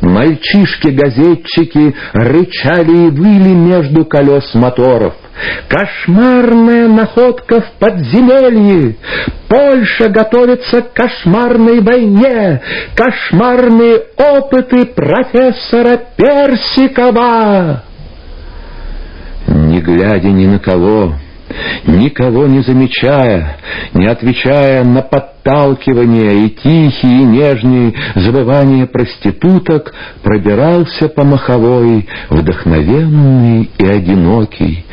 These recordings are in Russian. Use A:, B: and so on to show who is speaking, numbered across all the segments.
A: Мальчишки-газетчики рычали и выли между колес моторов. Кошмарная находка в подземелье! Польша готовится к кошмарной войне! Кошмарные опыты профессора Персикова! Не глядя ни на кого, никого не замечая, не отвечая на подталкивания и тихие и нежные забывания проституток, пробирался по маховой, вдохновенный и одинокий,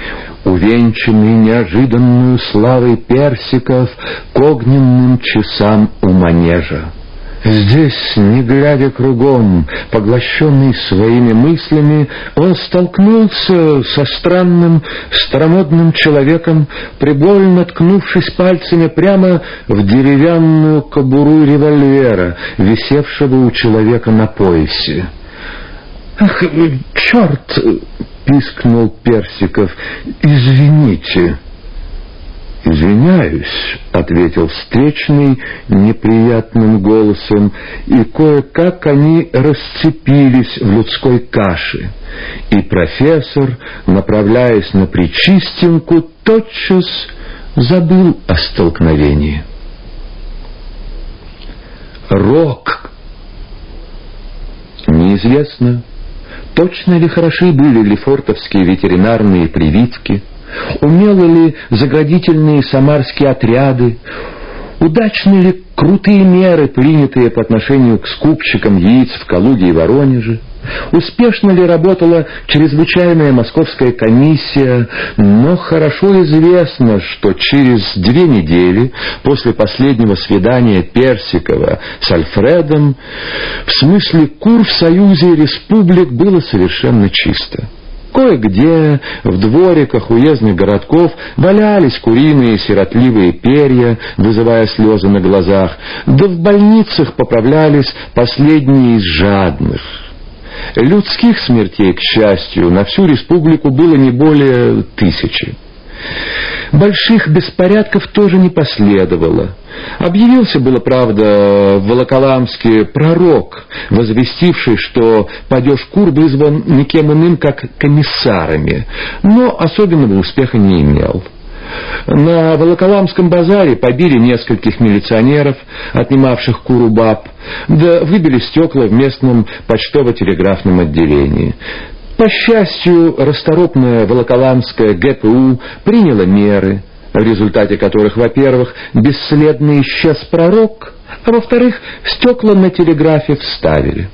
A: увенчанный неожиданную славой персиков к огненным часам у манежа. Здесь, не глядя кругом, поглощенный своими мыслями, он столкнулся со странным, старомодным человеком, прибольно ткнувшись пальцами прямо в деревянную кобуру револьвера, висевшего у человека на поясе. «Ах, черт!» — пискнул Персиков. «Извините». «Извиняюсь», — ответил встречный неприятным голосом, и кое-как они расцепились в людской каше, и профессор, направляясь на Причистинку, тотчас забыл о столкновении. Рок. Неизвестно, точно ли хороши были лефортовские ветеринарные прививки — Умелы ли заградительные самарские отряды? Удачны ли крутые меры, принятые по отношению к скупщикам яиц в Калуге и Воронеже? Успешно ли работала чрезвычайная московская комиссия, но хорошо известно, что через две недели после последнего свидания Персикова с Альфредом в смысле кур в Союзе республик было совершенно чисто. Кое-где в двориках уездных городков валялись куриные сиротливые перья, вызывая слезы на глазах, да в больницах поправлялись последние из жадных. Людских смертей, к счастью, на всю республику было не более тысячи. Больших беспорядков тоже не последовало. Объявился было, правда, в Волоколамске пророк, возвестивший, что падеж кур вызван никем иным, как комиссарами, но особенного успеха не имел. На Волоколамском базаре побили нескольких милиционеров, отнимавших куру баб, да выбили стекла в местном почтово-телеграфном отделении. По счастью, расторопная Волоколамская ГПУ приняла меры, в результате которых, во-первых, бесследно исчез пророк, а во-вторых, стекла на телеграфе вставили.